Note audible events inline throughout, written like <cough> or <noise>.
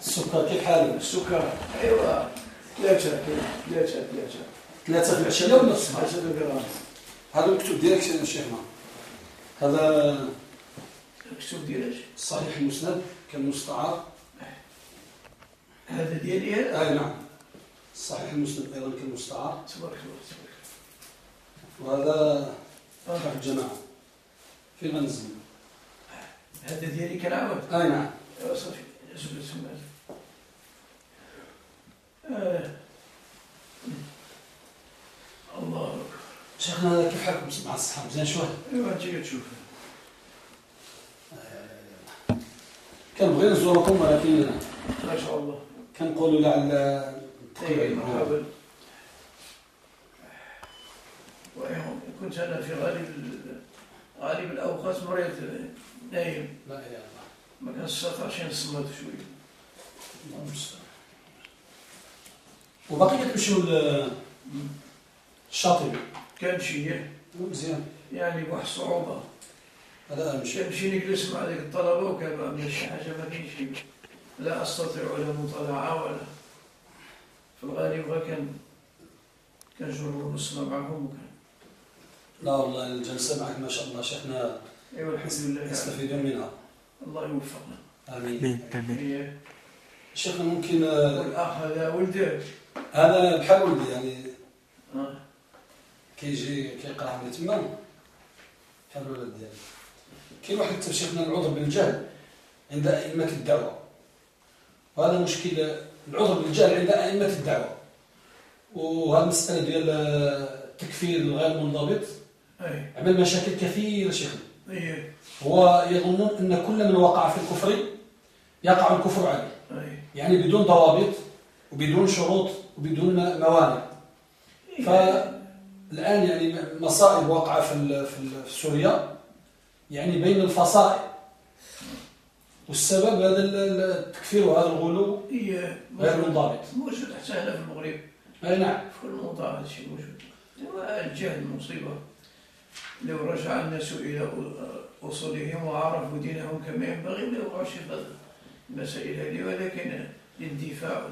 السكر كيف حاله السكر. ايوا ثلاثة ثلاثة ثلاثة ثلاثة في العشاء ولا الصباح ثلاثة غرام هذا المكتوب ديالك شيخنا هذا المكتوب ديالك صحيح المسند كالمستعار. هذا ديالي اي نعم. صحيح المسند أيضا كالمستعار. تبارك الله تبارك وهذا تبع الجماعة. في منزل هذا ديالي كنعاود اي نعم. ايوا صافي. آه. الله أكبر شيخنا كيف حالكم؟ مع الصحة مزيان شوية. ايوا انت تشوف كنبغي نزوركم ولكن ما شاء الله. كنقولوا لعل اي مرحبا. كنت أنا في غالب ال- غالب الأوقات مريض نايم. لا إله إلا الله. ما كنستطيعش نصمت شوية الله المستعان وباقي كتمشيو للشاطئ كان شي مزيان. يعني بواحد الصعوبة. هذا أهم شيء. كنمشي نجلس مع ذيك الطلبة وكان ما شي حاجة ما كاينش لا أستطيع لا مطالعة ولا. في الغالب غير كان كنجرب نسمع معهم وكان. لا والله الجلسة معك ما شاء الله. شيخنا ايوا الحمد لله. يعني. يستفيدون منها. الله يوفقنا. آمين. آمين إيه. شيخنا ممكن آه، والأخ هذا ولده. هذا بحال ولدي يعني آه. كيجي كيقرأ عندي تما بحال الولد ديالي كاين واحد حتى شيخنا العذر بالجهل عند أئمة الدعوة. وهذا مشكل العذر بالجهل عند أئمة الدعوة. وهذه المسألة ديال التكفير الغير منضبط عمل مشاكل كثيرة شيخنا. هو يظنون أن كل من وقع في الكفر يقع الكفر عليه. يعني بدون ضوابط وبدون شروط وبدون موانع. فالآن يعني مصائب واقعة في في سوريا. يعني بين الفصائل. والسبب هذا ال- ال- التكفير وهذا الغلو غير منضبط. موجود حتى هنا في المغرب. أي نعم. في كل موضوع هذا الشيء موجود. الجهل مصيبة لو رجع الناس إلى أصولهم وعرفوا دينهم كما ينبغي ما يوقعوش في المسائل هذه ولكن الاندفاع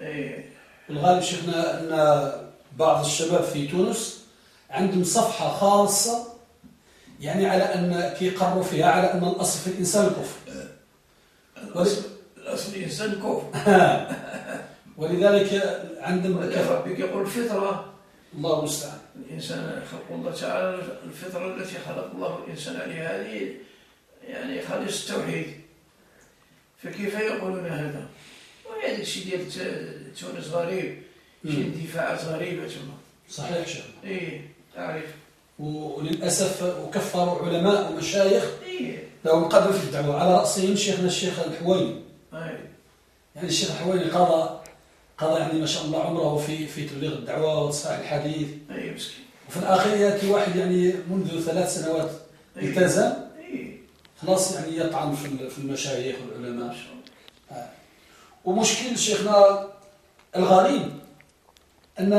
أي الغالب شيخنا أن بعض الشباب في تونس عندهم صفحة خاصة يعني على أن كيقروا فيها على أن الأصل في الإنسان الكفر. الأصل الأصل الإنسان <laughs> كفر ولذلك عندهم ربك يقول الفطرة. الله المستعان. الإنسان خلق الله تعالى الفطرة التي خلق الله الإنسان عليها هذه يعني خالص التوحيد. فكيف يقولون هذا؟ وهذا الشيء ديال تونس غريب شي. اندفاعات غريبة تما. صحيح شيخ إيه تعرف. وللأسف وكفروا علماء ومشايخ إيه. لهم قدر في الدعوة. على رأسهم شيخنا الشيخ الحويني. أي. يعني الشيخ الحويني قضى قضى يعني ما شاء الله عمره في في تبليغ الدعوة وإصلاح الحديث. أي مسكين. وفي الآخر يأتي واحد يعني منذ ثلاث سنوات. التزم. إيه خلاص يعني يطعن في ال- في المشايخ ما والعلماء الله. ومشكل شيخنا الغريب أن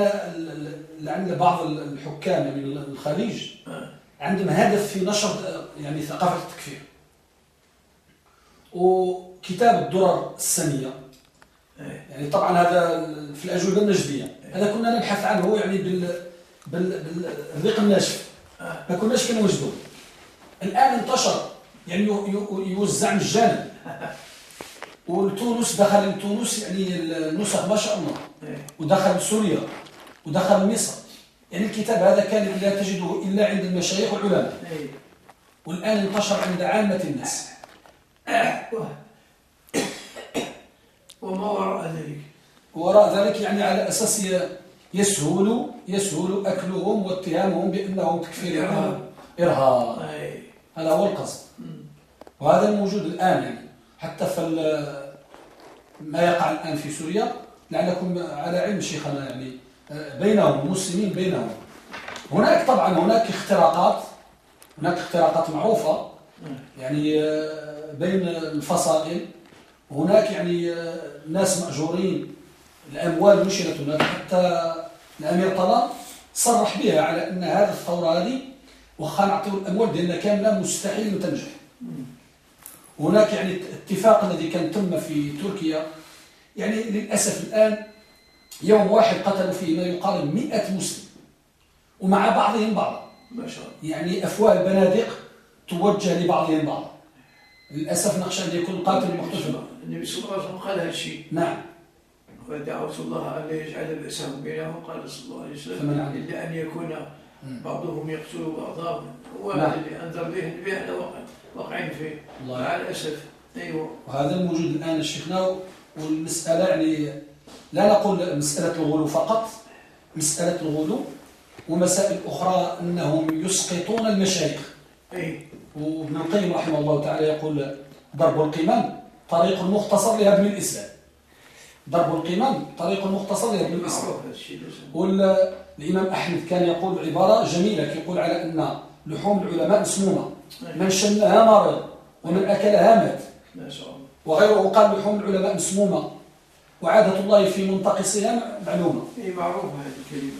عند بعض ال- الحكام يعني من الخليج آه. عندهم هدف في نشر يعني ثقافة التكفير وكتاب الدرر السنية يعني طبعا هذا في الأجوبة النجدية هذا كنا نبحث عنه يعني بال بال- بالريق الناشف. ما كناش كنوجدوه الآن انتشر يعني يو- يو- يوزع مجانا وتونس دخل لتونس يعني النسخ ما شاء الله. ودخل سوريا ودخل مصر. يعني الكتاب هذا كان لا تجده إلا عند المشايخ والعلماء. والآن انتشر عند عامة الناس. وما وراء ذلك؟ وراء ذلك يعني على أساس يسهل يسهل أكلهم واتهامهم بأنهم تكفير إرهاب. إرهاب. هذا هو القصد. وهذا الموجود الآن يعني. حتى في ما يقع الآن في سوريا لعلكم على علم شيخنا يعني بينهم المسلمين بينهم. هناك طبعا هناك اختراقات هناك اختراقات معروفة يعني بين الفصائل. هناك يعني ناس مأجورين الأموال نشرت هناك حتى الأمير طلال صرح بها على أن هذه الثورة هذه وخا نعطيو الأموال ديالنا كاملة مستحيل تنجح. هناك يعني اتفاق الذي كان تم في تركيا. يعني للأسف الآن يوم واحد قتلوا فيه ما يقارب 100 مسلم ومع بعضهم بعضا ما شاء الله. يعني أفواه البنادق توجه لبعضهم بعضا للأسف نخشى أن يكون قاتل مقتل النبي صلى الله عليه وسلم قال هذا الشيء. نعم. ودعوت الله أن لا يجعل بأسهم بينهم. قال صلى الله عليه وسلم إلا أن يكون بعضهم يقتل بعضا. وهذا نعم. اللي أنذر به النبي هذا واقعين فيه. مع الأسف. أيوه. وهذا الموجود الآن الشيخنا والمسألة يعني لا نقول مسألة الغلو فقط مسألة الغلو. ومسائل أخرى أنهم يسقطون المشايخ. أي. وابن القيم رحمه الله تعالى يقول ضرب القمم طريق مختصر لهدم الإسلام. ضرب القمم طريق مختصر لهدم الإسلام. والإمام أحمد كان يقول عبارة جميلة يقول على أن لحوم العلماء مسمومة. من شمها مرض ومن أكلها مات. وغيره قال لحوم العلماء مسمومة. وعادة الله في منتقصها معلومة. إيه معروفة هذه الكلمة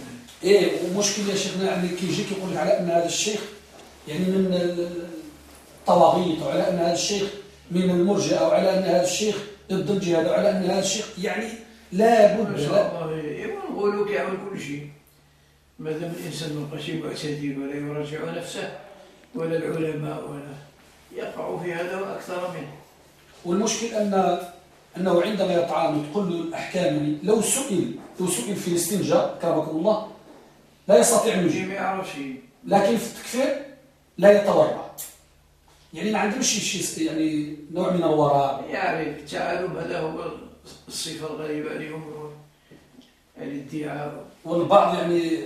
إيه ومشكل يا شيخنا يعني كيجيك يقول على أن هذا الشيخ يعني من الطواغيت وعلى أن هذا الشيخ من المرجئة أو على أن هذا الشيخ ضد الجهاد وعلى أن هذا الشيخ يعني لا بد ما شاء الله. نقولوا كيعمل كل شيء. ما دام الإنسان ما بقاش معتدل ولا يراجع نفسه. ولا العلماء ولا يقع في هذا وأكثر منه. والمشكل أن أنه عندما يطعن تقول له الأحكام يعني لو سئل لو سئل في الاستنجاء كرمكم الله لا يستطيع أن يجيب. لكن في التكفير لا يتورع. يعني ما عندهمش شيء يعني نوع من الوراء يعني التعالم هذا هو الصفة الغريبة عليهم الادعاء والبعض يعني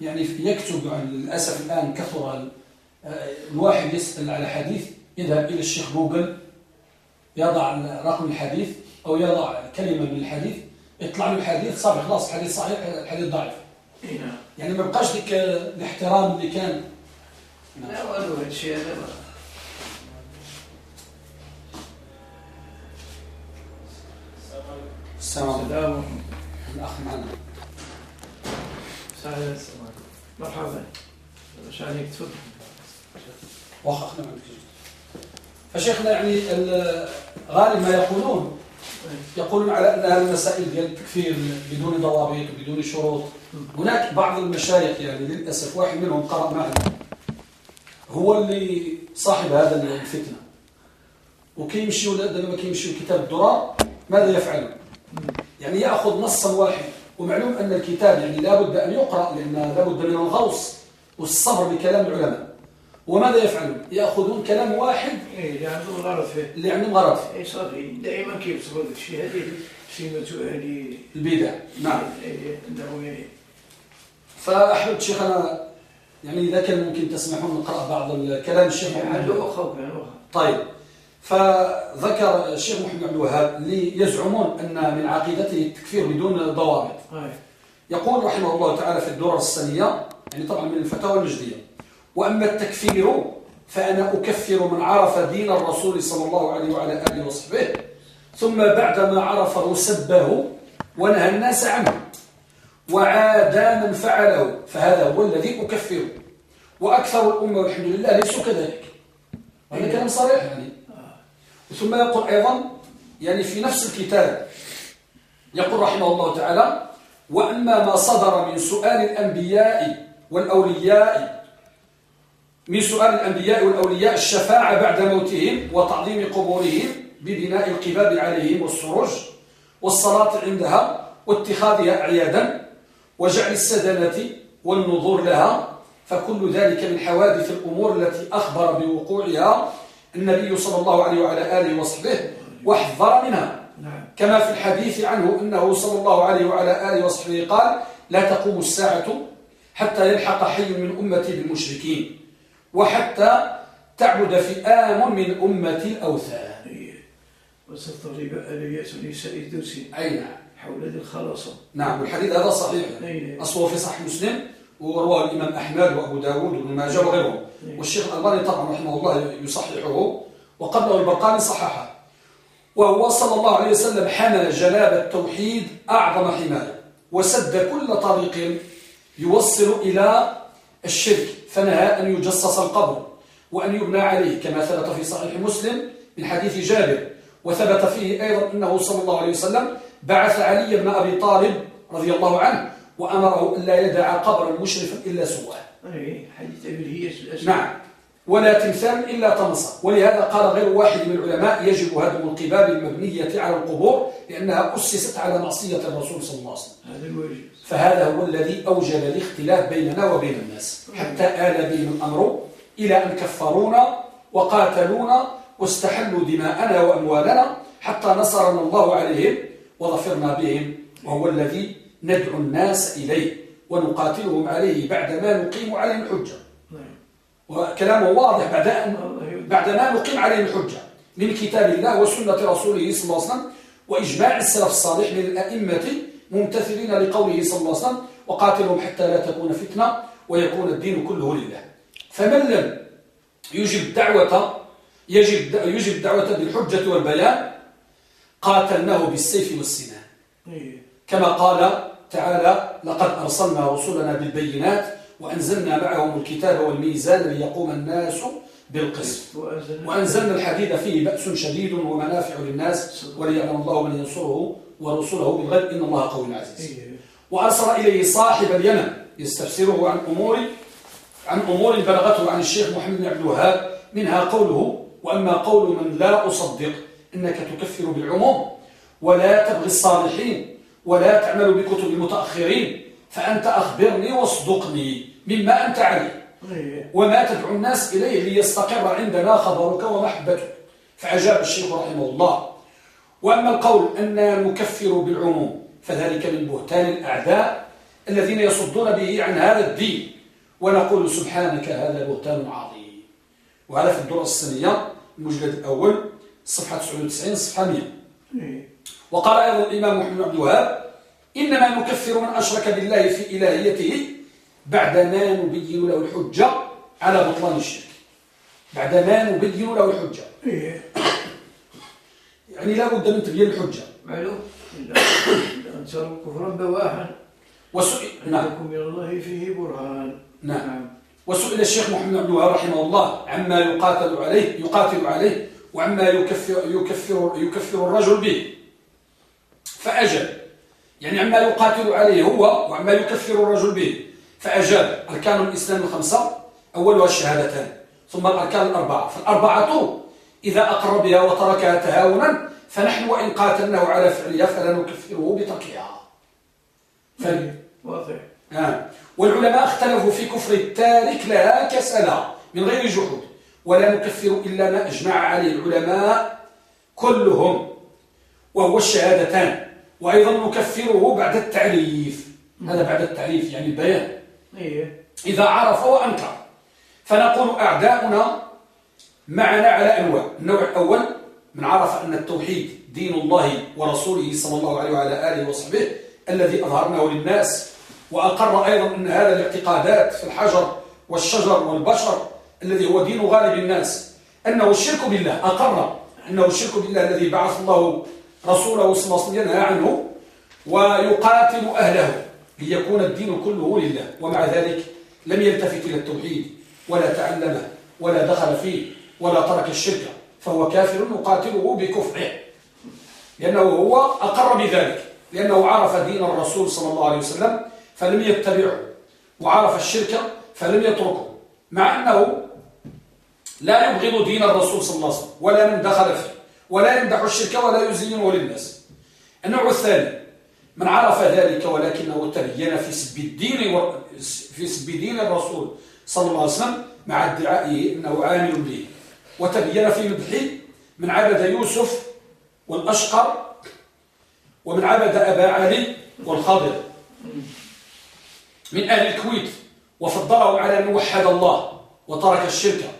يعني يكتب عن للأسف الآن كثر الواحد يسأل على حديث يذهب إلى الشيخ جوجل يضع رقم الحديث أو يضع كلمة من الحديث يطلع له الحديث صافي خلاص الحديث صحيح الحديث ضعيف. نعم. يعني ما بقاش ديك الاحترام اللي كان. لا والو هذا الشيء هذا السلام عليكم. الأخ معنا. سهلا مرحبا. إيش عليك تفضل. واخا اخنا فشيخنا يعني غالب ما يقولون يقولون على أن هذه المسائل ديال التكفير بدون ضوابط وبدون شروط. هناك بعض المشايخ يعني للأسف واحد منهم قرأ معنا هو اللي صاحب هذا الفتنة. وكيمشي لما كيمشي كتاب الدرار ماذا يفعل يعني يأخذ نصا واحد. ومعلوم أن الكتاب يعني لابد أن يقرأ لأن لابد من الغوص والصبر بكلام العلماء. وماذا يفعلون؟ يأخذون كلام واحد إيه اللي عندهم غرض فيه. اللي عندهم غرض. فيه إيه صافي. دائما كيبصروا الشيء. هذه سمة أهل البدع. نعم. إيه أنه فأحببت شيخنا يعني إذا كان ممكن تسمحون نقرأ بعض الكلام الشيخ محمد. طيب. فذكر الشيخ محمد عبد الوهاب اللي يزعمون أن من عقيدته التكفير بدون ضوابط. يقول رحمه الله تعالى في الدرر السنية يعني طبعا من الفتاوى المجدية وأما التكفير فأنا أكفر من عرف دين الرسول صلى الله عليه وعلى آله وصحبه ثم بعدما عرفه سبه ونهى الناس عنه وعاد من فعله فهذا هو الذي أكفره وأكثر الأمة والحمد لله ليسوا كذلك. هذا كلام صريح. يعني. ثم يقول أيضا يعني في نفس الكتاب يقول رحمه الله تعالى وأما ما صدر من سؤال الأنبياء والأولياء من سؤال الأنبياء والأولياء الشفاعة بعد موتهم وتعظيم قبورهم ببناء القباب عليهم والسروج والصلاة عندها واتخاذها أعيادا وجعل السدنة والنظور لها فكل ذلك من حوادث الأمور التي أخبر بوقوعها النبي صلى الله عليه وعلى آله وصحبه واحذر منها نعم. كما في الحديث عنه أنه صلى الله عليه وعلى آله وصحبه قال لا تقوم الساعة حتى يلحق حي من أمتي بالمشركين وحتى تعبد فئام من أمتي الأوثان. وستضرب آليات نساء الدوس أي نعم. حول ذي الخلاصة نعم والحديث هذا صحيح. أصله في صحيح مسلم ورواه الإمام أحمد وأبو داود وابن ماجه وغيرهم. والشيخ الألباني طبعا رحمه الله يصححه وقبله البرقاني صححه. وهو صلى الله عليه وسلم حمل جلاب التوحيد أعظم حماية وسد كل طريق يوصل إلى الشرك فنهى أن يجصص القبر وأن يبنى عليه كما ثبت في صحيح مسلم من حديث جابر. وثبت فيه أيضا أنه صلى الله عليه وسلم بعث علي بن أبي طالب رضي الله عنه وأمره أن لا يدع قبرا مشرفا إلا سواه. حديث أبي نعم. ولا تمثال إلا طمسا ولهذا قال غير واحد من العلماء يجب هدم القباب المبنية على القبور لأنها أسست على معصية الرسول صلى الله عليه وسلم. هذا الواجب. فهذا هو الذي أوجب الاختلاف بيننا وبين الناس. حتى آل بهم الأمر إلى أن كفرونا وقاتلونا واستحلوا دماءنا وأموالنا حتى نصرنا الله عليهم وظفرنا بهم. وهو الذي ندعو الناس إليه ونقاتلهم عليه بعدما نقيم عليهم الحجة وكلامه واضح بعد بعدما نقيم عليهم الحجة من كتاب الله وسنة رسوله صلى الله عليه وسلم وإجماع السلف الصالح من الأئمة ممتثلين لقوله صلى الله عليه وسلم وقاتلهم حتى لا تكون فتنة ويكون الدين كله لله فمن لم يجب الدعوة يجب يجب الدعوة بالحجة والبيان قاتلناه بالسيف والسنان إيه. كما قال تعالى لقد أرسلنا رسلنا بالبينات وأنزلنا معهم الكتاب والميزان ليقوم الناس بالقسط. وأنزلنا الحديد فيه بأس شديد ومنافع للناس وليعلم الله من ينصره ورسله بالغيب. إن الله قوي عزيز. إيه. وأرسل إليه صاحب اليمن يستفسره عن أمور عن أمور بلغته عن الشيخ محمد بن عبد الوهاب. منها قوله وأما قول من لا أصدق إنك تكفر بالعموم ولا تبغي الصالحين ولا تعمل بكتب المتأخرين. فأنت أخبرني واصدقني مما أنت عليه. إيه. وما تدعو الناس إليه ليستقر عندنا خبرك ومحبتك. فأجاب الشيخ رحمه الله. وأما القول أننا نكفر بالعموم فذلك من بهتان الأعداء الذين يصدون به عن هذا الدين. ونقول سبحانك هذا بهتان عظيم. وهذا في الدرة السنية المجلد الأول صفحة 99 صفحة 100 إيه. وقال أيضا الإمام محمد عبد الوهاب إنما نكفر من أشرك بالله في إلهيته بعدما نبين له الحجة على بطلان الشرك. بعدما نبين له الحجة. إيه. يعني لا بد من تبيين الحجة. معلوم. أن تروا كفرا بواحا. وسئل نعم. من الله فيه برهان. نعم, نعم. وسئل الشيخ محمد عبد الوهاب رحمه الله عما يقاتل عليه يقاتل عليه وعما يكفر يكفر يكفر الرجل به. فأجب يعني عما يقاتل عليه هو وعما يكفر الرجل به. فأجاب أركان الإسلام الخمسة أولها الشهادتان ثم الأركان الأربعة. فالأربعة إذا أقر بها وتركها تهاونا فنحن وإن قاتلناه على فعلها فلا نكفره بتركها. فهم واضح. آه. والعلماء اختلفوا في كفر التارك لها كسلا من غير جحود ولا نكفر إلا ما أجمع عليه العلماء كلهم وهو الشهادتان. وأيضا نكفره بعد التعريف. هذا بعد التعريف يعني البيان. إيه. إذا عرف وأنكر فنقول أعداؤنا معنا على أنواع. النوع الأول من عرف أن التوحيد دين الله ورسوله صلى الله عليه وعلى آله وصحبه الذي أظهرناه للناس وأقر أيضا أن هذا الاعتقادات في الحجر والشجر والبشر الذي هو دين غالب الناس أنه الشرك بالله أقر أنه الشرك بالله الذي بعث الله رسوله صلى الله عليه وسلم ينهى عنه ويقاتل أهله ليكون الدين كله لله. ومع ذلك لم يلتفت إلى التوحيد ولا تعلمه ولا دخل فيه ولا ترك الشرك. فهو كافر نقاتله بكفره لأنه هو أقر بذلك لأنه عرف دين الرسول صلى الله عليه وسلم فلم يتبعه وعرف الشرك فلم يتركه مع أنه لا يبغض دين الرسول صلى الله عليه وسلم ولا من دخل فيه. ولا يمدح الشرك ولا يزينه للناس. النوع الثاني من عرف ذلك ولكنه تبين في سب الدين في سب دين الرسول صلى الله عليه وسلم مع ادعائه إنه عامل به. وتبين في مدحه من عبد يوسف والأشقر ومن عبد أبا علي والخضر. من أهل الكويت وفضله على أن وحد الله وترك الشرك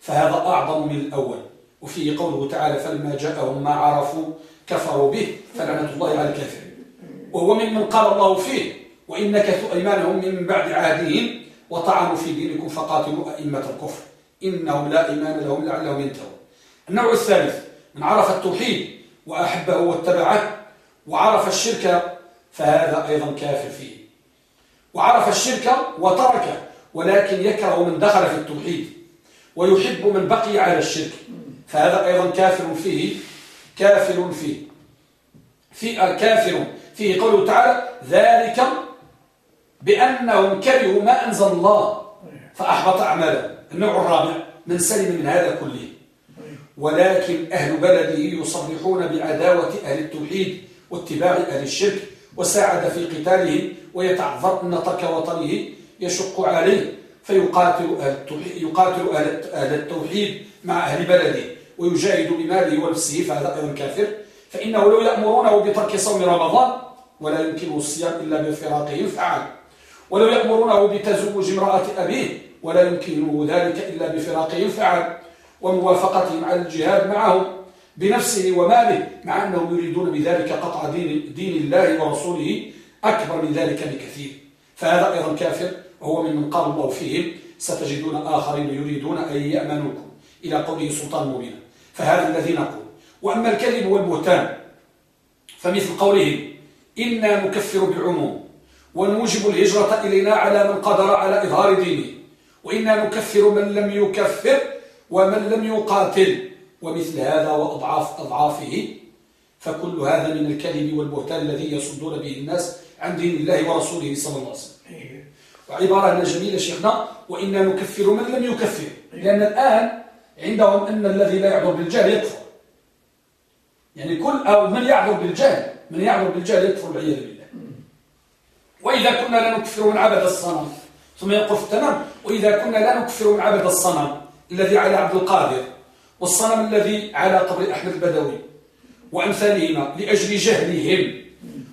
فهذا أعظم من الأول. وفيه قوله تعالى فلما جاءهم ما عرفوا كفروا به فلعنة الله على الكافرين. وهو ممن قال الله فيه وإن نكثوا أيمانهم من بعد عهدهم وطعنوا في دينكم فقاتلوا أئمة الكفر. إنهم لا إيمان لهم لعلهم ينتهون. النوع الثالث من عرف التوحيد وأحبه واتبعه وعرف الشرك فهذا أيضا كافر فيه. وعرف الشرك وتركه ولكن يكره من دخل في التوحيد ويحب من بقي على الشرك. فهذا أيضا كافر فيه كافر فيه. في كافر فيه. قوله تعالى ذلك بأنهم كرهوا ما أنزل الله. فأحبط أعمالهم النوع الرابع من سلم من هذا كله. ولكن أهل بلده يصرحون بعداوة أهل التوحيد واتباع أهل الشرك وساعد في قتالهم ويتعذر أن ترك وطنه يشق عليه فيقاتل أهل أهل التوحيد مع أهل بلده. ويجاهد بماله ونفسه فهذا أيضا كافر. فإنه لو يأمرونه بترك صوم رمضان ولا يمكنه الصيام إلا بفراقه فعل ولو يأمرونه بتزوج امرأة أبيه ولا يمكنه ذلك إلا بفراقه فعل وموافقتهم على الجهاد معهم بنفسه وماله مع أنهم يريدون بذلك قطع دين, دين الله ورسوله أكبر من ذلك بكثير. فهذا أيضا كافر وهو من قال الله فيهم ستجدون آخرين يريدون أن يأمنوكم. إلى قوله سلطان مبين فهذا الذي نقول. وأما الكذب والبهتان فمثل قولهم إنا نكفر بعموم ونوجب الهجرة إلينا على من قدر على إظهار دينه. وإنا نكفر من لم يكفر ومن لم يقاتل. ومثل هذا وأضعاف أضعافه فكل هذا من الكذب والبهتان الذي يصدون به الناس عن دين الله ورسوله صلى الله عليه وسلم. وعبارة جميلة شيخنا وإنا نكفر من لم يكفر. لأن الآن عندهم أن الذي لا يعذر بالجهل يكفر يعني كل أو من يعذر بالجهل؟ من يعذر بالجهل يكفر والعياذ بالله. وإذا كنا لا نكفر من عبد الصنم ثم يقول في التمام وإذا كنا لا نكفر من عبد الصنم الذي على عبد القادر والصنم الذي على قبر أحمد البدوي وأمثالهما لأجل جهلهم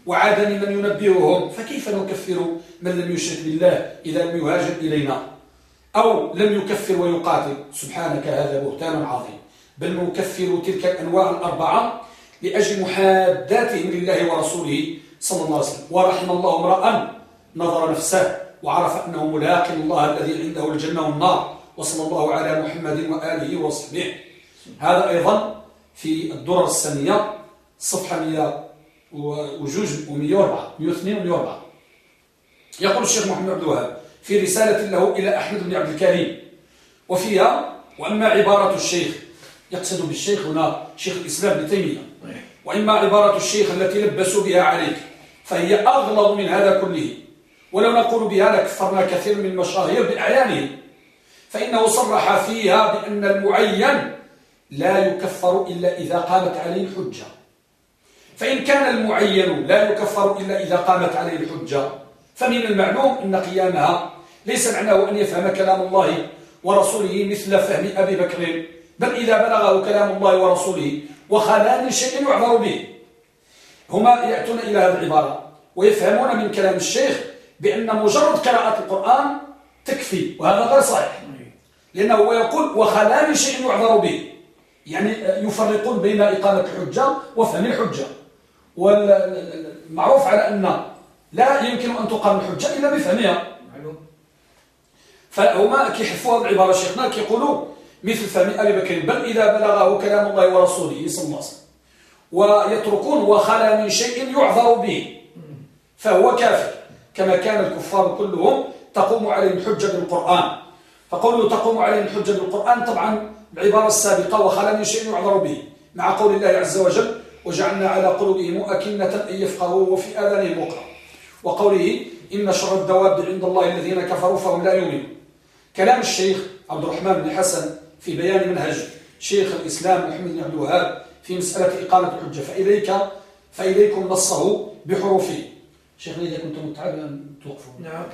وعدم من ينبههم فكيف نكفر من لم يشرك بالله إذا لم يهاجر إلينا؟ أو لم يكفر ويقاتل. سبحانك هذا بهتان عظيم. بل نكفر تلك الأنواع الأربعة لأجل محاداتهم لله ورسوله صلى الله عليه وسلم. ورحم الله امرأ نظر نفسه وعرف أنه ملاق الله الذي عنده الجنة والنار وصلى الله على محمد وآله وصحبه. هذا أيضا في الدرر السنية صفحة 100 وجوج و104 102 و104 يقول الشيخ محمد عبد الوهاب في رسالة له إلى أحمد بن عبد الكريم. وفيها وأما عبارة الشيخ يقصد بالشيخ هنا شيخ الإسلام ابن تيمية. وإما عبارة الشيخ التي لبسوا بها عليك فهي أغلظ من هذا كله. ولو نقول بها لكفرنا كثير من المشاهير بأعيانهم. فإنه صرح فيها بأن المعين لا يكفر إلا إذا قامت عليه الحجة. فإن كان المعين لا يكفر إلا إذا قامت عليه الحجة فمن المعلوم أن قيامها ليس معناه أن يفهم كلام الله ورسوله مثل فهم أبي بكر بل إذا بلغه كلام الله ورسوله وخلا من شيء يعذر به. هما يأتون إلى هذه العبارة ويفهمون من كلام الشيخ بأن مجرد قراءة القرآن تكفي وهذا غير صحيح. لأنه هو يقول وخلا من شيء يعذر به. يعني يفرقون بين إقامة الحجة وفهم الحجة. والمعروف على أن لا يمكن أن تقام الحجة إلا بفهمها. فهما كيحفوا هذه العبارة شيخنا كيقولوا مثل فهم أبي بكر بل إذا بلغه كلام الله ورسوله صلى الله عليه وسلم ويتركون وخلا من شيء يعذر به فهو كافر. كما كان الكفار كلهم تقوم عليهم الحجة بالقرآن فقوله تقوم عليهم الحجة بالقرآن طبعا العبارة السابقة وخلا من شيء يعذر به مع قول الله عز وجل وجعلنا على قلوبهم أكنة أن يفقهوا وفي آذانهم وقرا وقوله إن شر الدواب عند الله الذين كفروا فهم لا يؤمنون. كلام الشيخ عبد الرحمن بن حسن في بيان منهج شيخ الإسلام محمد بن عبد الوهاب في مسألة إقامة الحجة. فإليك فإليكم نصه بحروفه. شيخنا إذا كنت متعب توقفوا. نعم.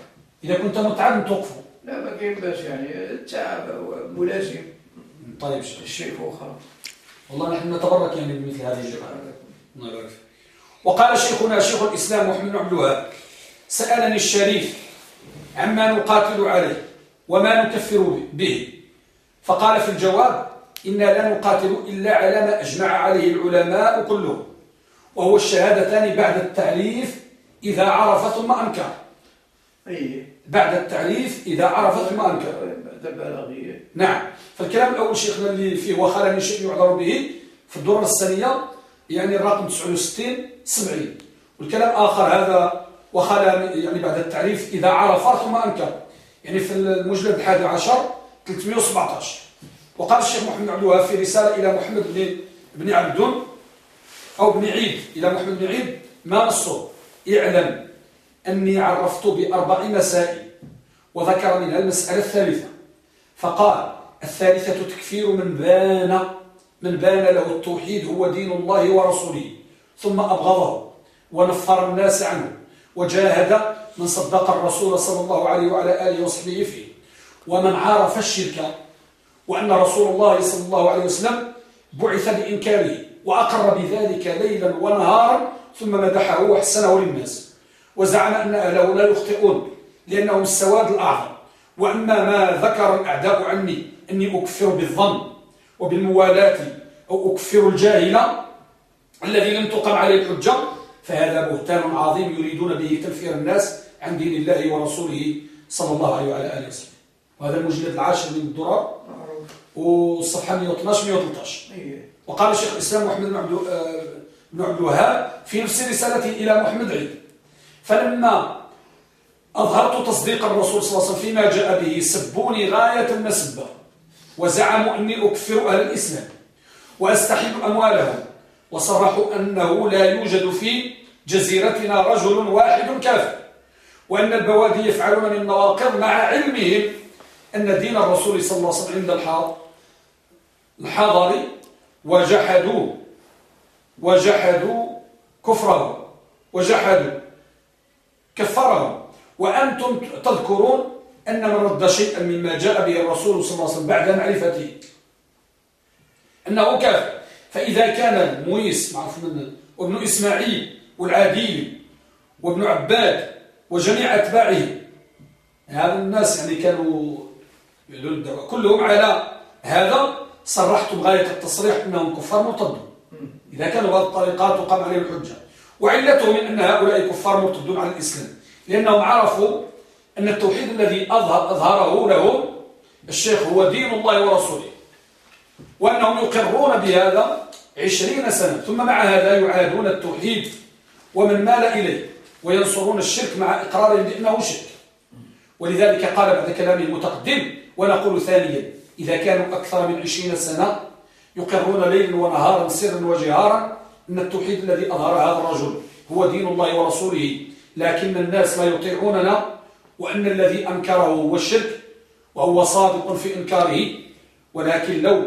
إذا كنت متعب توقفوا. لا ما كاين باش يعني. التعب ملازم طيب الشيخ أخرى والله نحن نتبرك يعني بمثل هذه الجماعة الله يبارك وقال شيخنا شيخ الإسلام محمد بن عبد الوهاب سألني الشريف عما نقاتل عليه وما نكفر به. فقال في الجواب إنا لا نقاتل إلا على ما أجمع عليه العلماء كلهم وهو الشهادتان بعد التعريف إذا عرف ثم أنكر. بعد التعريف إذا عرف ثم أنكر. نعم. فالكلام الأول شيخنا اللي فيه وخلا من شيء يعذر به في الدورة الثانية يعني الرقم 69 70 والكلام آخر هذا وخلا يعني بعد التعريف إذا عرف ثم أنكر. يعني في المجلد الحادي عشر 317 وقال الشيخ محمد عبد الوهاب في رسالة إلى محمد بن بن عبدون أو بن عيد إلى محمد بن عيد ما نصه؟ اعلم أني عرفت بأربع مسائل وذكر منها المسألة الثالثة. فقال الثالثة تكفير من بان من بان له التوحيد هو دين الله ورسوله. ثم أبغضه ونفر الناس عنه وجاهد من صدق الرسول صلى الله عليه وعلى آله وصحبه فيه. ومن عارف الشرك وأن رسول الله صلى الله عليه وسلم بعث بإنكاره وأقر بذلك ليلا ونهارا ثم مدحه وحسنه للناس. وزعم أن أهله لا يخطئون لأنهم السواد الأعظم. وأما ما ذكر الأعداء عني أني أكفر بالظن. وبالموالاة أو أكفر الجاهل الذي لم تقم عليه الحجة فهذا بهتان عظيم يريدون به تنفير الناس عن دين الله ورسوله صلى الله عليه وعلى آله وسلم. وهذا المجلد العاشر من الدرر والصفحة 112 113 وقال الشيخ الإسلام محمد بن عبد آه، الوهاب في نفس رسالته إلى محمد عيد فلما أظهرت تصديق الرسول صلى الله عليه وسلم فيما جاء به سبوني غاية المسبة. وزعموا أني أكفر أهل الإسلام وأستحل أموالهم وصرحوا أنه لا يوجد في جزيرتنا رجل واحد كافر وأن البوادي يفعلون من النواقض مع علمهم أن دين الرسول صلى الله عليه وسلم عند الحاضر وجحدوا وجحدوا كفره وجحدوا كفرهم. وأنتم تذكرون أن من رد شيئا مما جاء به الرسول صلى الله عليه وسلم بعد معرفته. أنه كافر. فإذا كان مويس معروف من وابن إسماعيل والعاديل وابن عباد وجميع أتباعه هذا الناس يعني كانوا كلهم على هذا صرحتم غاية التصريح أنهم كفار مرتدون. إذا كانوا بهذه الطريقات تقام عليهم الحجة. وعلتهم من أن هؤلاء كفار مرتدون على الإسلام لأنهم عرفوا أن التوحيد الذي أظهر أظهره لهم الشيخ هو دين الله ورسوله وأنهم يقرون بهذا عشرين سنة ثم مع هذا يعادون التوحيد ومن مال إليه وينصرون الشرك مع إقرارهم بأنه شرك. ولذلك قال بعد كلامه المتقدم ونقول ثانيا إذا كانوا أكثر من عشرين سنة يقرون ليلا ونهارا سرا وجهارا أن التوحيد الذي أظهر هذا الرجل هو دين الله ورسوله لكن الناس لا يطيعوننا وأن الذي أنكره هو الشرك وهو صادق في إنكاره ولكن لو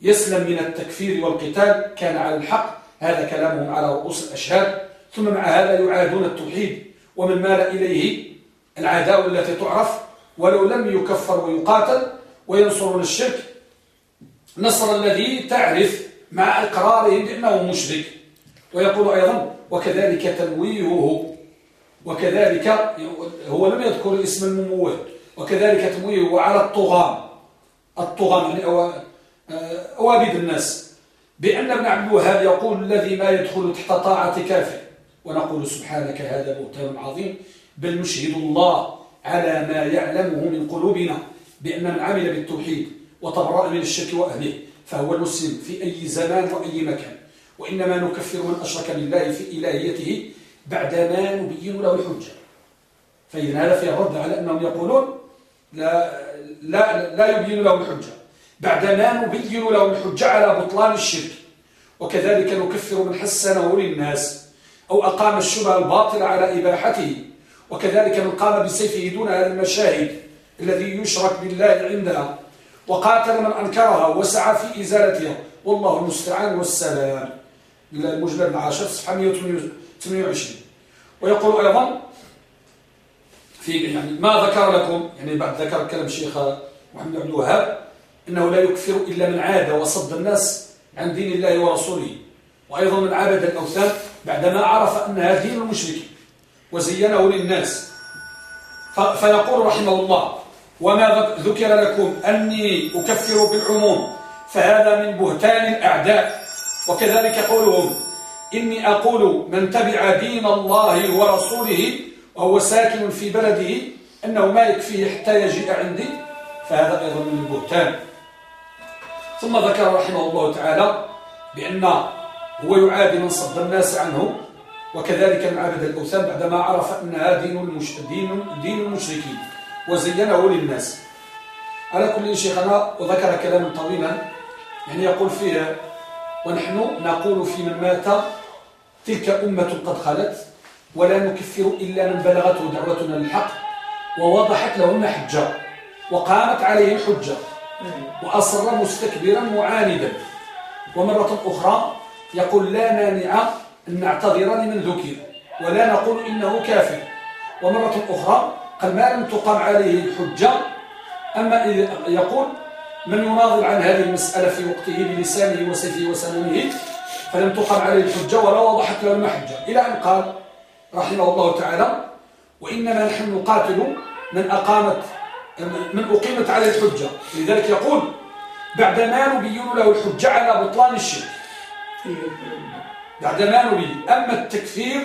يسلم من التكفير والقتال كان على الحق هذا كلامهم على رؤوس الأشهاد. ثم مع هذا يعادون التوحيد ومن مال إليه العداوة التي تعرف. ولو لم يكفر ويقاتل وينصرون الشرك نصر الذي تعرف مع إقرارهم بأنه مشرك. ويقول أيضا وكذلك تنويهه وكذلك هو لم يذكر اسم المموه وكذلك تنويهه على الطغام. الطغام يعني أوابد الناس. بأن ابن عبد الوهاب يقول الذي ما يدخل تحت طاعة كافر ونقول سبحانك هذا بهتان عظيم بل نشهد الله على ما يعلمه من قلوبنا بأن من عمل بالتوحيد وتبرأ من الشرك وأهله فهو المسلم في أي زمان وأي مكان. وإنما نكفر من أشرك بالله في إلهيته بعدما نبين له الحجة. فإذا هذا في الرد على أنهم يقولون لا, لا, لا يبين له الحجة. بعدما نبين له الحجة على بطلان الشرك. وكذلك نكفر من حسنه للناس أو أقام الشبه الباطل على إباحته. وكذلك من قام بسيفه دون المشاهد الذي يشرك بالله عندها وقاتل من أنكرها وسعى في إزالتها. والله المستعان والسلام. المجلد العاشر صفحة 128 ويقول أيضا في يعني ما ذكر لكم يعني بعد ذكر كلام الشيخ محمد عبد الوهاب إنه لا يكفر إلا من عاد وصد الناس عن دين الله ورسوله وأيضا من عابد الأوثان بعدما عرف أنها دين المشركين وزينه للناس. فيقول رحمه الله وما ذكر لكم أني أكفر بالعموم فهذا من بهتان الأعداء. وكذلك قولهم إني أقول من تبع دين الله ورسوله وهو ساكن في بلده أنه ما يكفيه حتى يجيء عندي فهذا أيضا من البهتان. ثم ذكر رحمه الله تعالى بأن هو يعادي من صد الناس عنه وكذلك عبد الأوثان بعدما عرف أنها دين, المش... دين, دين المشركين وزينه للناس. على كل شيخنا وذكر كلاما طويلا يعني يقول فيه ونحن نقول في من مات تلك أمة قد خلت ولا نكفر إلا من بلغته دعوتنا للحق ووضحت لهم حجة وقامت عليه الحجة وأصر مستكبرا معاندا. ومرة أخرى يقول لا مانع أن نعتذر لمن ذكر ولا نقول إنه كافر. ومرة أخرى قال ما لم تقام عليه الحجة أما يقول من يناظر عن هذه المسألة في وقته بلسانه وسيفه وسننه فلم تقام عليه الحجة ولا وضحت له المحجة. إلى أن قال رحمه الله تعالى وإنما نحن نقاتل من أقامت من أقيمت عليه الحجة. لذلك يقول بعدما نبين له الحجة على بطلان الشرك. بعدما نبين. أما التكفير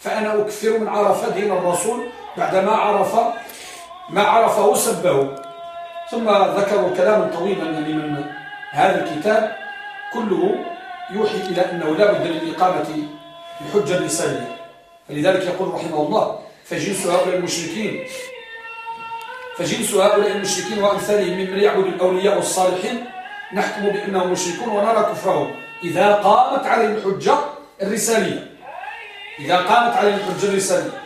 فأنا أكفر من عرف دين الرسول بعدما عرف ما عرفه سبه. ثم ذكروا كلاما طويلا يعني من هذا الكتاب كله يوحي إلى أنه لا بد من إقامة الحجة الرسالية فلذلك يقول رحمه الله فجنس هؤلاء المشركين فجنس هؤلاء المشركين وأمثالهم ممن يعبد الأولياء والصالحين نحكم بأنهم مشركون ونرى كفرهم. إذا قامت عليهم الحجة الرسالية إذا قامت عليهم الحجة الرسالية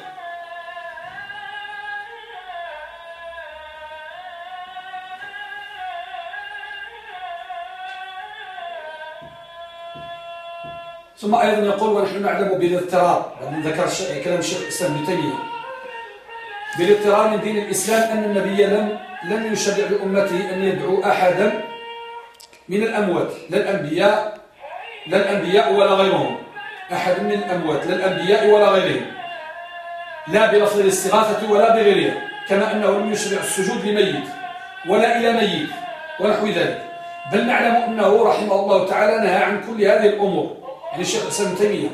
ثم أيضا يقول ونحن نعلم بالاضطراب بعد ذكر كلام الشيخ الإسلام ابن تيمية. بالاضطراب من دين الإسلام أن النبي لم لم يشرع لأمته أن يدعو أحدا من الأموات لا الأنبياء لا الأنبياء ولا غيرهم. أحد من الأموات لا الأنبياء ولا غيرهم. لا بلفظ الاستغاثة ولا بغيرها كما أنه لم يشرع السجود لميت ولا إلى ميت ونحو ذلك. بل نعلم أنه رحمه الله تعالى نهى عن كل هذه الأمور. الشيخ الإسلام تيمية.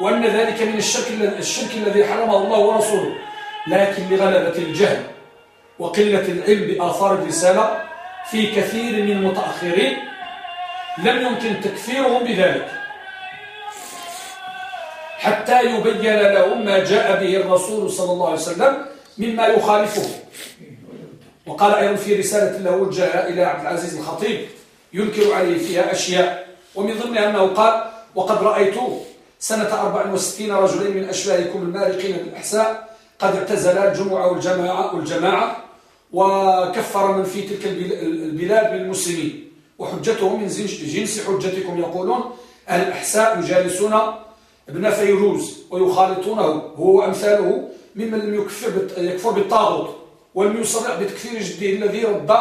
وأن ذلك من الشرك, الشرك الذي حرمه الله ورسوله لكن لغلبة الجهل وقلة العلم بآثار الرسالة في كثير من المتأخرين لم يمكن تكفيرهم بذلك. حتى يبين لهم ما جاء به الرسول صلى الله عليه وسلم مما يخالفه. وقال أيضا في رسالة له جاء إلى عبد العزيز الخطيب ينكر عليه فيها أشياء. ومن ضمنها أنه قال وقد رأيت سنة 64 رجلين من أشباهكم المارقين بالإحساء قد اعتزل الجمعة والجماعة, والجماعة وكفر من في تلك البلاد بالمسلمين. وحجتهم من جنس حجتكم يقولون أهل الأحساء يجالسون ابن فيروز ويخالطونه هو وأمثاله ممن لم يكفر يكفر بالطاغوت ولم يصرح بتكفير جده الذي رد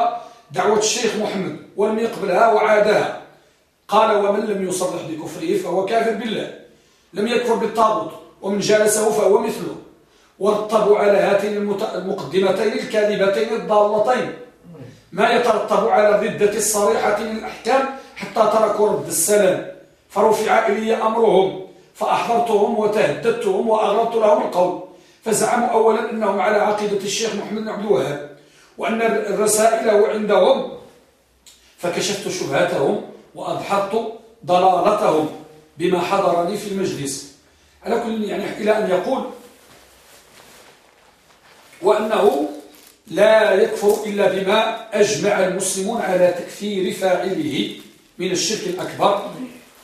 دعوة الشيخ محمد ولم يقبلها وعادها. قال ومن لم يصرح بكفره فهو كافر بالله. لم يكفر بالطاغوت ومن جالسه فهو مثله. وارتبوا على هاتين المقدمتين الكاذبتين الضالتين. ما يترتب على الردة الصريحة من الأحكام حتى تركوا رد السلام. فرفع إلي أمرهم فأحضرتهم وتهددتهم وأغرضت لهم القول. فزعموا أولا أنهم على عقيدة الشيخ محمد بن عبد الوهاب وأن الرسائل عندهم فكشفت شبهاتهم وأدحضت ضلالتهم بما حضرني في المجلس. على كل يعني إلى أن يقول وأنه لا يكفر إلا بما أجمع المسلمون على تكفير فاعله من الشرك الأكبر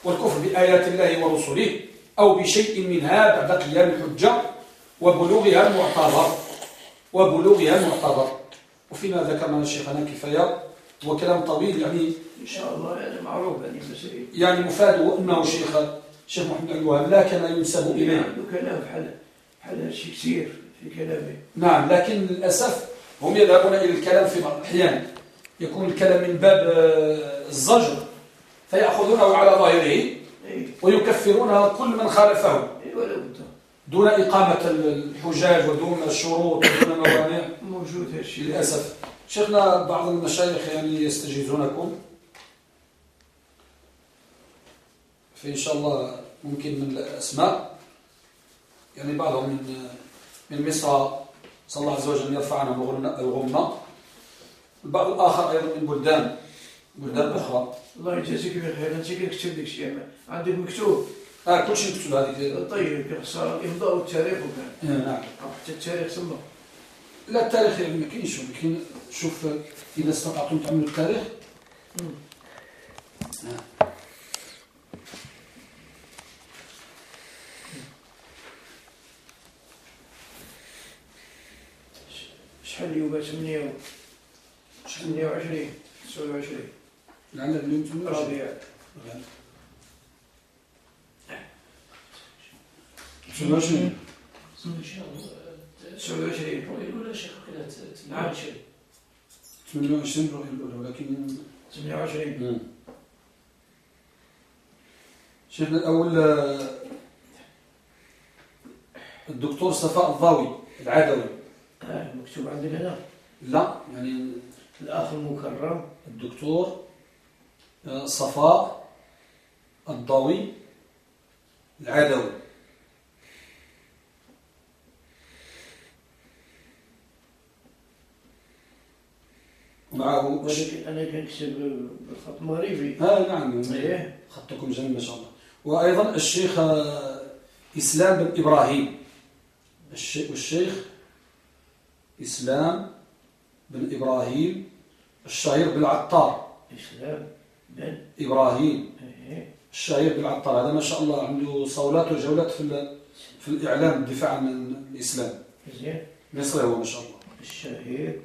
والكفر بآيات الله ورسله أو بشيء منها بعد قيام الحجة وبلوغها المعتبر. وبلوغها المعتبر. وفيما ذكرنا شيخنا كفاية هو كلام طويل يعني إن شاء الله يعني معروف المسائل يعني مفاده أنه شيخ شيخ محمد الوهاب لا كما ينسب إليه. عنده كلام حل حل شيء كثير في كلامه. نعم لكن للأسف هم يذهبون إلى الكلام في بعض الأحيان. يكون الكلام من باب آه، الزجر فيأخذونه على ظاهره إيه. ويكفرون كل من خالفه. إيه، دون إقامة الحجاج ودون الشروط ودون موانع موجود هالشيء للأسف. شيخنا بعض المشايخ يعني يستجيزونكم. فإن شاء الله ممكن من الأسماء. يعني بعضهم من من مصر. صلى الله عز وجل أن يرفع عنهم الغمة البعض الآخر أيضا من بلدان. بلدان أخرى. الله يجازيك بخير. أنت كيف كتب لك شيء. عندك مكتوب. آه كل شيء مكتوب هذيك طيب صار الإمضاء والتاريخ وكان إيه، نعم. حتى التاريخ ثم. لا التاريخ يعني ما كاينش ولكن شوف إذا استطعتم تعملوا التاريخ. شحال اليوم؟ 8 28 29 لعل اليوم 28 ربيع 28 29 ولا شيخ كذا نعم. 28 الرؤية الأولى ولكن 28 شيخنا الأول آه، الدكتور صفاء الضاوي العدوي مكتوب عندك هنا لا يعني الأخ المكرم الدكتور صفاء الضاوي العدوي معه ولكن أنا كنكتب بالخط المغربي. آه نعم إيه. خطكم جميل ما شاء الله. وأيضا الشيخ آه، إسلام بن إبراهيم. الشيخ والشيخ إسلام بن إبراهيم الشهير بالعطار. إسلام بن إبراهيم. إيه. الشهير بالعطار. هذا ما شاء الله عنده صولات وجولات في في الإعلام الدفاع عن الإسلام. زين. مصري هو ما شاء الله. الشهير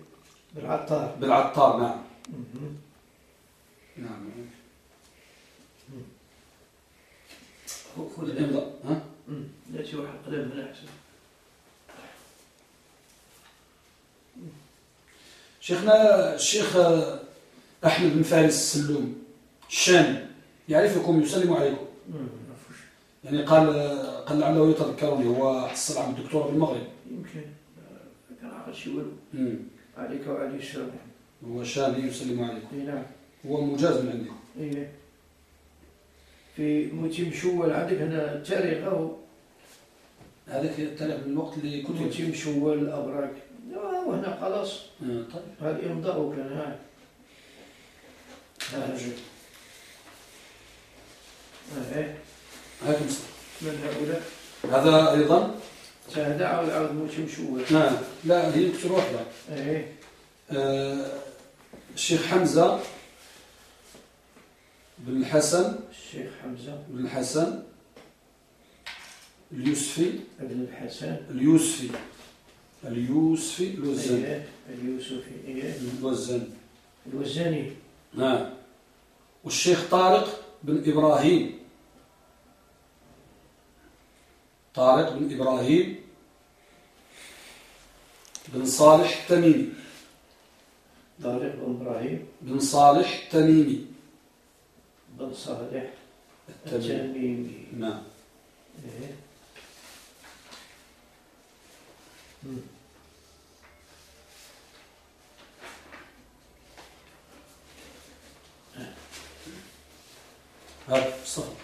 بالعطار. بالعطار نعم. مهم. نعم خذ الإمضاء الإمضاء ها؟ مم. نأتي واحد قلم هنا أحسن شيخنا الشيخ أحمد بن فارس السلوم الشامي يعرفكم يسلم عليكم. مم. يعني قال قال لعله يتذكرني هو حصل عن الدكتوراه بالمغرب. يمكن آه، كان عقل شي والو مم. عليك وعلي السلام هو شامي يسلم عليكم اي نعم. هو مجاز من عندكم إيه. في موتي مشول عندك هنا التاريخ اهو هذاك التاريخ من الوقت اللي كتب موتي مشول الابراك آه، وهنا خلاص. آه، طيب. هذا امضاء كان ها. ها ها إيه. هاك من هؤلاء؟ هذا أيضا؟ عاود عاود موتي مشول آه. لا هي مكتوبة واحدة إيه. آه. الشيخ حمزة بن الحسن. الشيخ حمزة بن الحسن. اليوسفي. ابن الحسن. اليوسفي. اليوسفي الوزان إيه. اليوسفي إيه. الوزان الوزاني نعم. والشيخ طارق بن إبراهيم. طارق بن إبراهيم بن صالح التميمي. طارق بن إبراهيم. بن صالح التميمي. بن صالح التميمي. نعم. إيه. هذا صح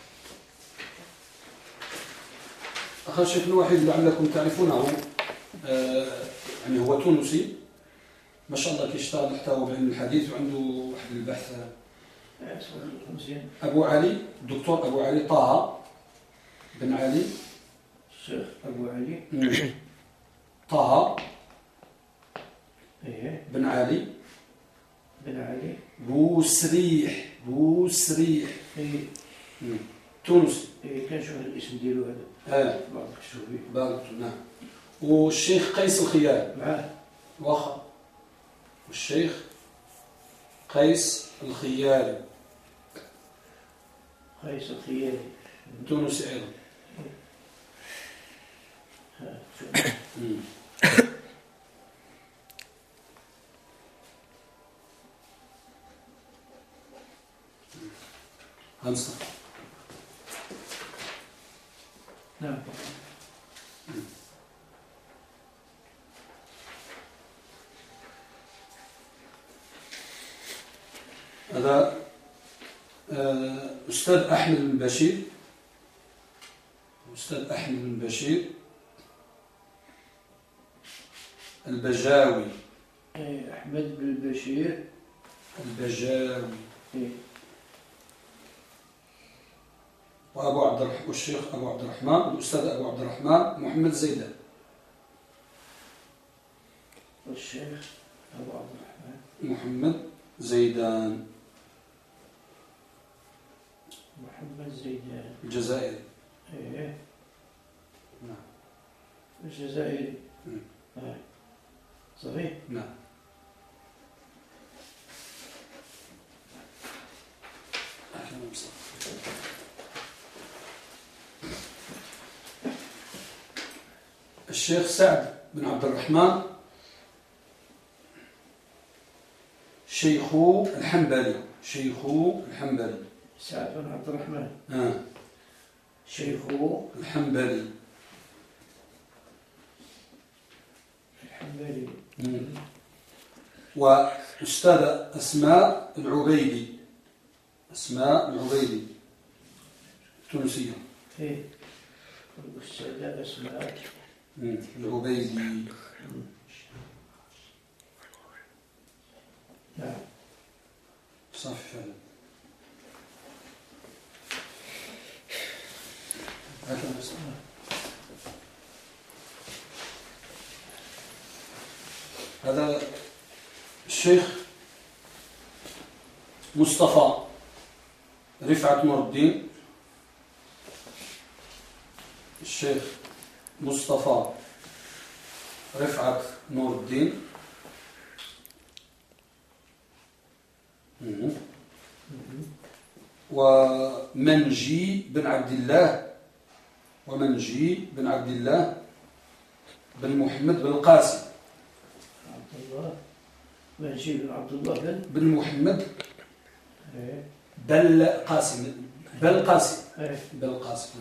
أخ الشيخ الوحيد لعلكم تعرفونه آه، يعني هو تونسي. ما شاء الله كيشتغل حتى هو بعلم الحديث وعنده واحد البحث. أبو علي الدكتور أبو علي طه بن علي. الشيخ أبو علي. <coughs> طه إيه. بن علي. بن علي. بوسريح بوسريح. إيه. تونسي. إيه كان شوف الاسم ديالو هذا؟ ما عرفتش شو فيه بارك نعم. والشيخ قيس الخيال معاه واخا. والشيخ قيس الخيالي قيس الخيالي تونسي أيضا ها، <coughs> شوف. مم. خمسة نعم. هذا آه، أستاذ أحمد بن بشير. أستاذ أحمد بن بشير البجاوي. إيه أحمد بن بشير. البجاوي. إيه. وأبو عبد الرحمن والشيخ أبو عبد الرحمن والأستاذ أبو عبد الرحمن محمد زيدان. الشيخ أبو عبد الرحمن. محمد زيدان. محمد زيدان. الجزائري. إيه. نعم. الجزائري. مم. آه. صحيح؟ نعم. الشيخ سعد بن عبد الرحمن شيخ الحنبلي شيخ الحنبلي. سعد بن عبد الرحمن. آه. شيخ الحنبلي. الحنبلي. مم. وأستاذة أسماء العبيدي. أسماء العبيدي. تونسية. إيه. الأستاذة أسماء. العبيدي نعم صافي فعلا. هذا الشيخ مصطفى رفعت نور الدين. الشيخ مصطفى رفعت نور الدين. ومنجي بن عبد الله. ومنجي بن عبد الله بن محمد بن القاسم. عبد الله منجي بن عبد الله بن بن محمد إيه. بل قاسم. بل قاسم. إيه. بل قاسم.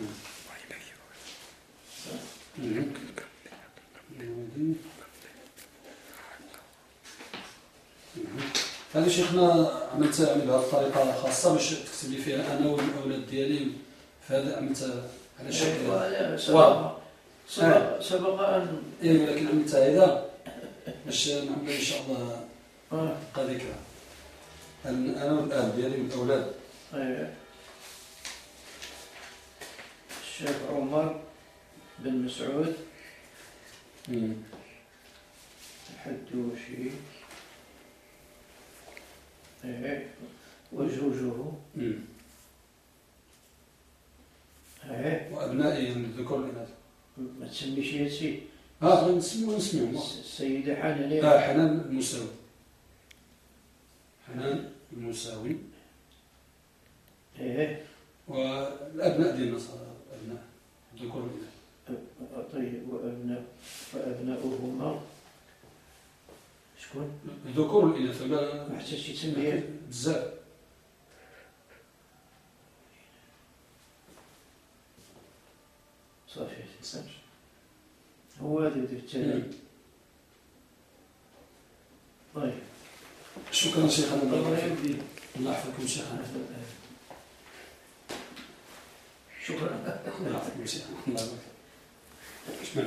هذه شيخنا عملت يعني بهذه الطريقة خاصة باش تكتب لي فيها أنا والأولاد ديالي فهذا عملت على شكل واو. سبق سبق سبق أن إيه ولكن عملت هذا باش نعمل إن شاء الله آه. بقى ذكرى أنا والأهل ديالي والأولاد إيه. الشيخ عمر بن مسعود. الحدوشي إيه وزوجه. إيه. وأبنائي يعني الذكور والإناث ما تسميش يا سيدي آه نسميهم نسميهم السيدة حنان. آه حنان المساوي حنان المساوي إيه. والأبناء ديالنا صار أبناء الذكور والإناث طيب وأبناء وأبناؤهما شكون؟ الذكور والإناث ما حتى تسمي بزاف. صافي تنساش. هو هذا اللي الثاني طيب. شكرا شيخنا. الله يحفظكم شيخنا. شكرا. الله يحفظكم شيخنا. الله يبارك Ich bin.